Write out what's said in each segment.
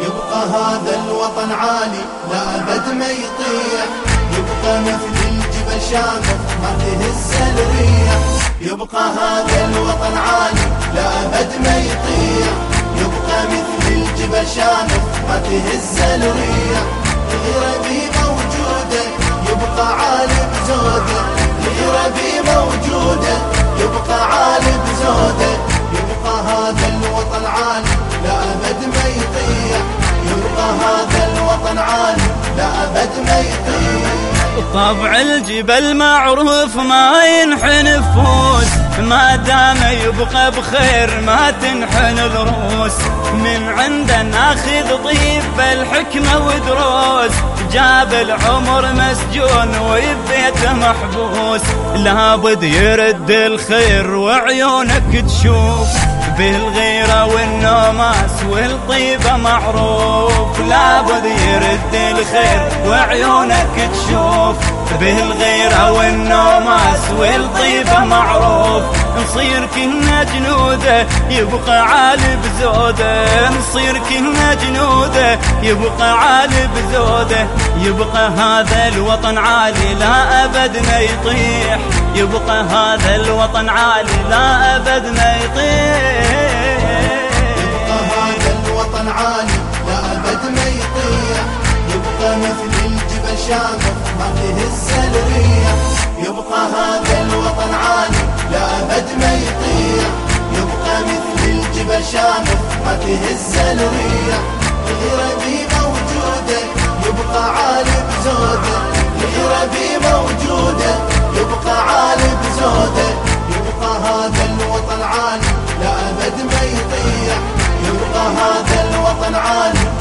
يبقى هذا الوطن عالي لا أبد ما يطيح يبقى مثل الجبل شامخ ما تهز الريح يبقى هذا الوطن عالي لا أبد ما يطيح يبقى مثل الجبل شامخ ما تهز الريح الغيرة بي موجودة يبقى عالي بزوده طبع الجبل معروف ما ينحن فوس ما دام يبقى بخير ما تنحن الروس. من عنده ناخذ طيب بالحكمة ودروس. جاب العمر مسجون ويبيته محبوس. لابد يرد الخير وعيونك تشوف. بالغيرة والنوماس والطيبة معروف. لابد يرد الخير وعيونك تشوف. بالغيرة والنوماس والطيبة معروف. نصير كنا جنوده يبقى عالي بزوده. نصير كنا جنوده يبقى عالي بزوده. يبقى هذا الوطن عالي لا أبد ما يطيح. يبقى هذا الوطن عالي لا أبد ما يطيح يبقى هذا الوطن عالي لا أبد ما يطيح يبقى مثل الجبل شامخ ما تهز يبقى هذا الوطن عالي لا أبد ما يبقى مثل الجبل شامخ ما الريح عالي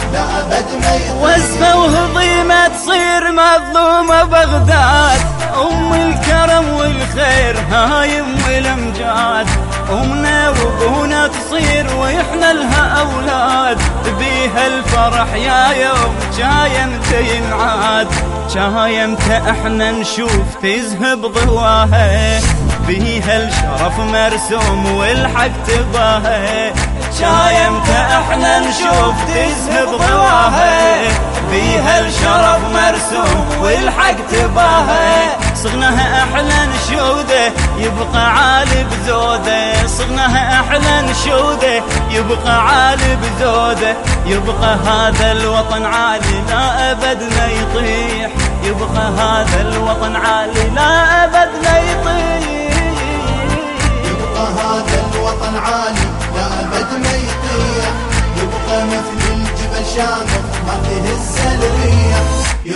وزفة وهضيمة تصير مظلومة بغداد. أم الكرم والخير هاي أم الأمجاد. أمنا وأبونا تصير وإحنا لها أولاد. بيها الفرح يا يوم جايمته ينعاد. جايمته إحنا نشوف تزهب ضواها. بيها الشرف مرسوم والحق تباها شايمته إحنا نشوف تزهب ضواها بيها الشرف مرسوم والحق تباها صغناها أحلى نشودة يبقى عالي بزودة. صغناها أحلى نشودة يبقى عالي بزودة. يبقى هذا الوطن عالي لا أبد ما يطيح. يبقى هذا الوطن عالي لا أبد ما يطيح. يبقى هذا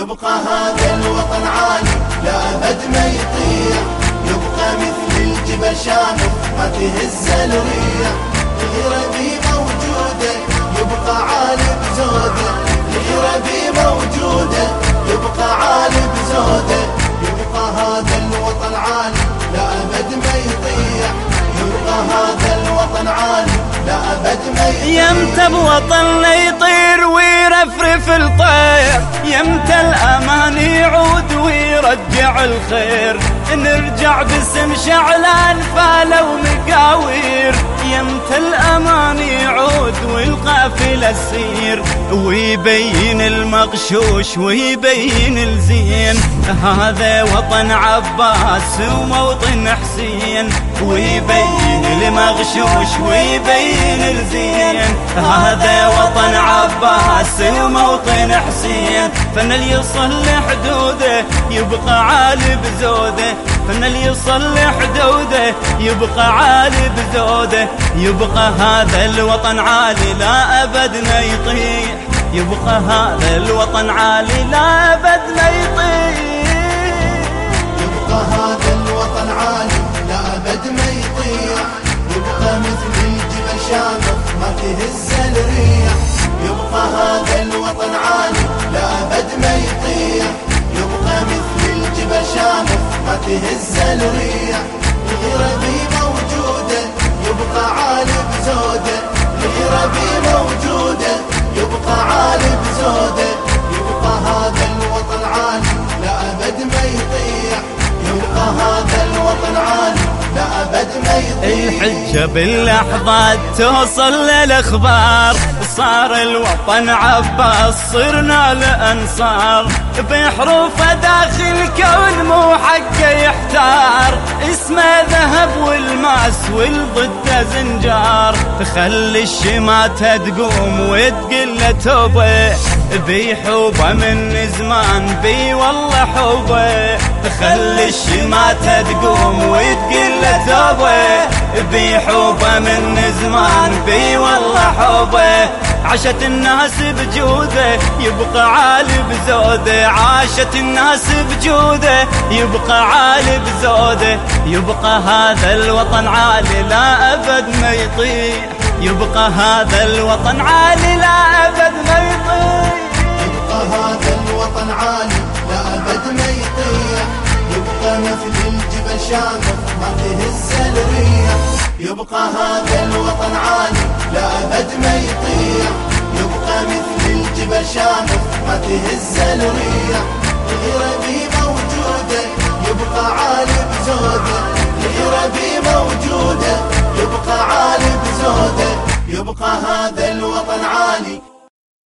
يبقى هذا الوطن عالي. لا أبد ما يطيح يبقى مثل الجبل شامخ ما تهز الريح الغيرة بي موجودة. يبقى عالي بزوده الغيرة بي موجودة. يبقى عالي بزوده يبقى هذا الوطن عالي. لا أبد ما يطيح يبقى هذا الوطن عالي. لا أبد ما يطيح يمتى بوطننا يطير. ويرفرف الطير يمتى الأمان يعود ويرجع الخير؟ نرجع باسم شعلان فالة ومقاوير يمتى الأمان والقافلة تسير ويبين المغشوش ويبين الزين. هذا وطن عباس وموطن حسين. ويبين المغشوش ويبين الزين. هذا وطن عباس وموطن حسين. فن اللي يصل حدوده يبقى عالي بزوده. فن اللي يصل حدوده يبقى عالي بزودة يبقى هذا الوطن عالي لا أبد ما يطيح. يبقى هذا الوطن عالي لا أبد ما يطيح. يبقى هذا الوطن عالي لا أبد ما يطيح. يبقى مثل الجبل شامخ ما تهز الريح تهز الريح الغيرة بي موجودة يبقى عالي بزوده الغيرة بي موجودة يبقى عالي بزوده يبقى هذا الوطن عالي لا أبد ما يطيح يبقى هذا الوطن عالي لا أبد ما يطيح الحج جاب اللحظات توصل للأخبار. صار الوطن عباس صرنا الانصار بحروفه داخل يحتار اسمه ذهب والماس والضد زنجار. خلي الشماتة تقوم وتقل توبة. بي حوبة من زمان بي والله حوبة. خلي الشماتة تقوم وتقل توبة. بي حوبة من زمان بي والله حوبة. عاشت الناس بجوده يبقى عالي بزوده عاشت الناس بجوده يبقى عالي بزوده يبقى هذا الوطن عالي لا أبد ما يطيح يبقى هذا الوطن عالي لا أبد ما يطيح يبقى هذا الوطن عالي لا أبد ما يطيح يبقى مثل الجبل شامخ ما تهز الريح يبقى هذا الوطن عالي لا أبد ما يطيح يبقى مثل الجبل شامخ ما تهز الريح